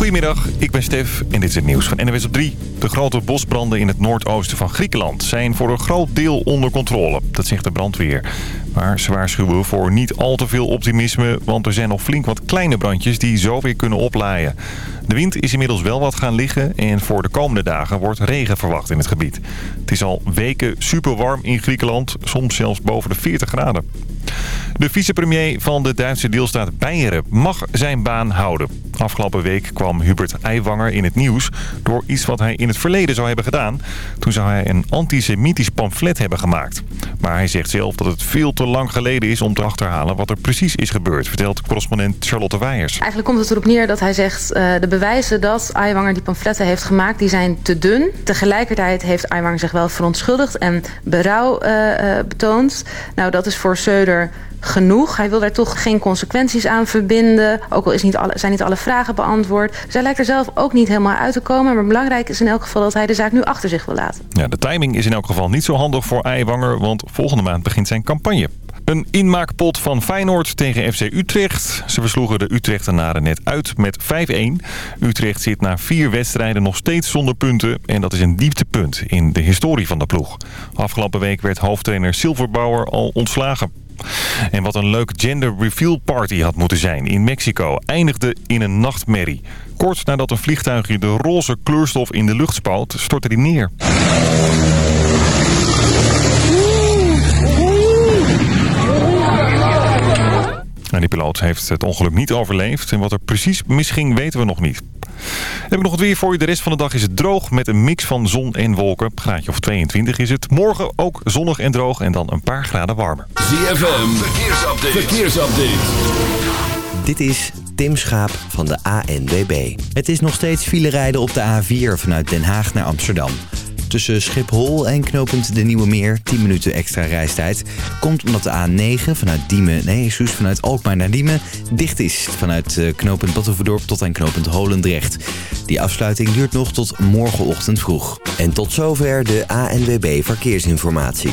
Goedemiddag, ik ben Stef en dit is het nieuws van NWS op 3. De grote bosbranden in het noordoosten van Griekenland zijn voor een groot deel onder controle. Dat zegt de brandweer. Maar ze waarschuwen voor niet al te veel optimisme... want er zijn nog flink wat kleine brandjes die zo weer kunnen oplaaien. De wind is inmiddels wel wat gaan liggen... en voor de komende dagen wordt regen verwacht in het gebied. Het is al weken super warm in Griekenland, soms zelfs boven de 40 graden. De vicepremier van de Duitse deelstaat Beieren mag zijn baan houden. Afgelopen week kwam Hubert Aiwanger in het nieuws... door iets wat hij in het verleden zou hebben gedaan. Toen zou hij een antisemitisch pamflet hebben gemaakt. Maar hij zegt zelf dat het veel te lang geleden is om te achterhalen... wat er precies is gebeurd, vertelt correspondent Charlotte Weijers. Eigenlijk komt het erop neer dat hij zegt... Uh, de bewijzen dat Aiwanger die pamfletten heeft gemaakt, die zijn te dun. Tegelijkertijd heeft Aiwanger zich wel verontschuldigd en berouw uh, uh, betoond. Nou, dat is voor Söder genoeg. Hij wil daar toch geen consequenties aan verbinden. Ook al is niet alle, zijn niet alle vragen beantwoord. Hij lijkt er zelf ook niet helemaal uit te komen. Maar belangrijk is in elk geval dat hij de zaak nu achter zich wil laten. Ja, de timing is in elk geval niet zo handig voor Eiwanger... want volgende maand begint zijn campagne. Een inmaakpot van Feyenoord tegen FC Utrecht. Ze versloegen de Utrechtenaren net uit met 5-1. Utrecht zit na vier wedstrijden nog steeds zonder punten. En dat is een dieptepunt in de historie van de ploeg. Afgelopen week werd hoofdtrainer Silverbauer al ontslagen. En wat een leuk gender reveal party had moeten zijn in Mexico... eindigde in een nachtmerrie. Kort nadat een vliegtuigje de roze kleurstof in de lucht spoot, stortte die neer. En die piloot heeft het ongeluk niet overleefd. En wat er precies misging weten we nog niet. Heb ik nog het weer voor je. De rest van de dag is het droog met een mix van zon en wolken. Graadje of 22 is het. Morgen ook zonnig en droog en dan een paar graden warmer. ZFM, verkeersupdate. verkeersupdate. Dit is Tim Schaap van de ANWB. Het is nog steeds file rijden op de A4 vanuit Den Haag naar Amsterdam. Tussen Schiphol en knooppunt De Nieuwe Meer 10 minuten extra reistijd. Komt omdat de A9 vanuit Diemen, nee, excuus, vanuit Alkmaar naar Diemen dicht is. Vanuit uh, knooppunt Battenverdorp tot aan knooppunt Holendrecht. Die afsluiting duurt nog tot morgenochtend vroeg. En tot zover de ANWB Verkeersinformatie.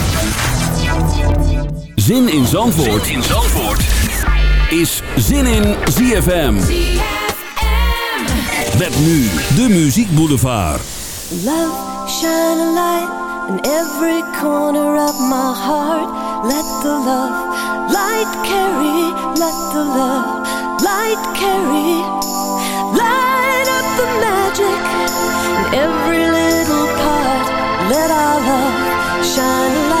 Zin in Zandvoort, zin in Zandvoort. is Zin in ZFM. Met nu de Muziek Boulevard. Love, shine a light in every corner of my heart. Let the love light carry, let the love light carry. Light up the magic in every little part. Let our love shine a light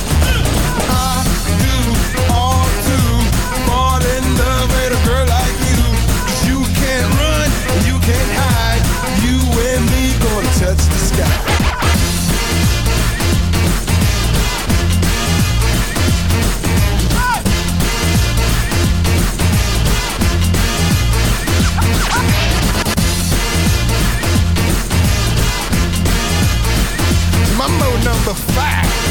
Number five.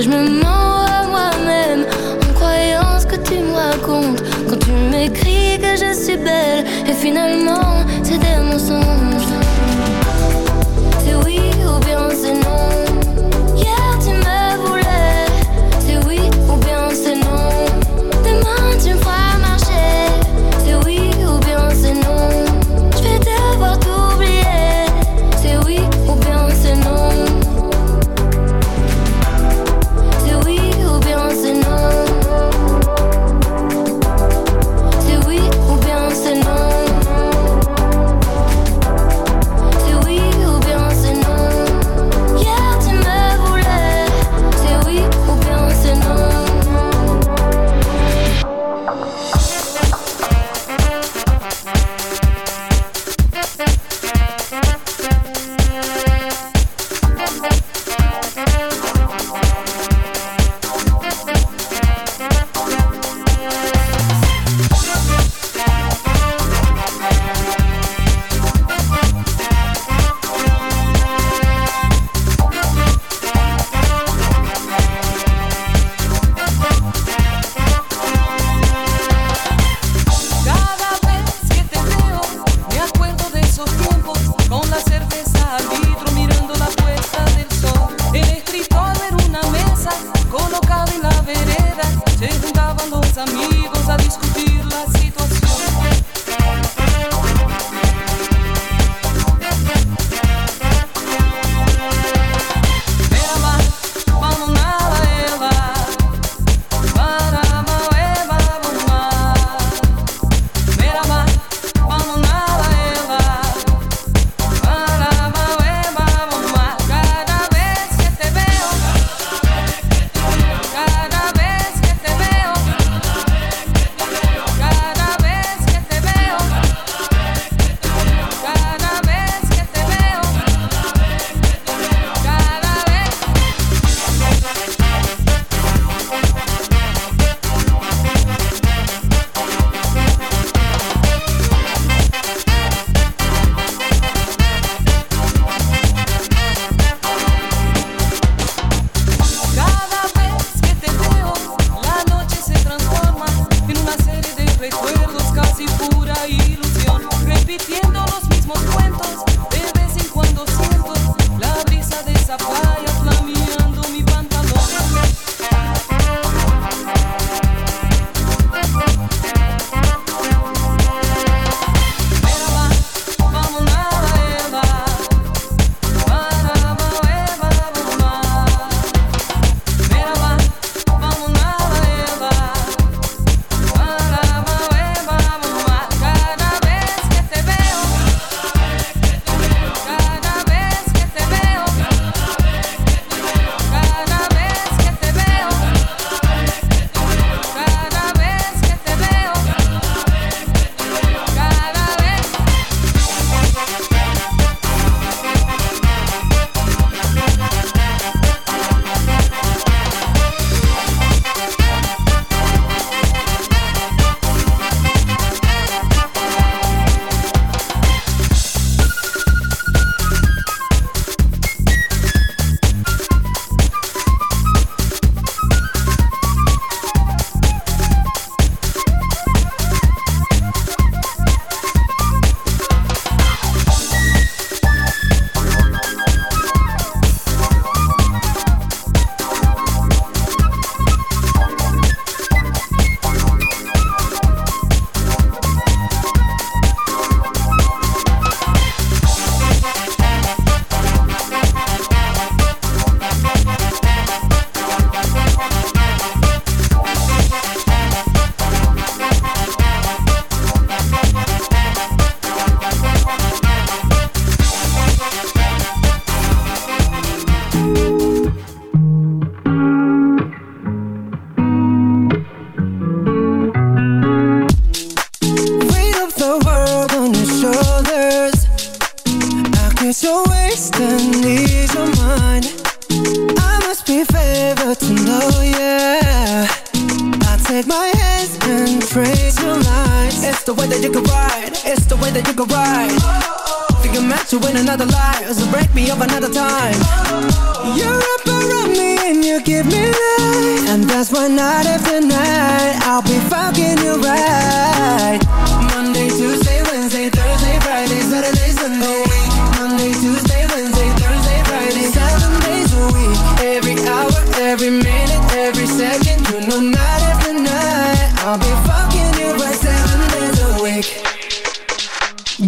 je me that you can ride. Think I'm meant to win another life, so break me up another time. You're up around me and you give me life, and that's why night after night I'll be fucking you right. Monday, Tuesday, Wednesday, Thursday, Friday, Saturday, Sunday. Monday, Tuesday, Wednesday, Thursday, Friday, seven days a week. Every hour, every minute,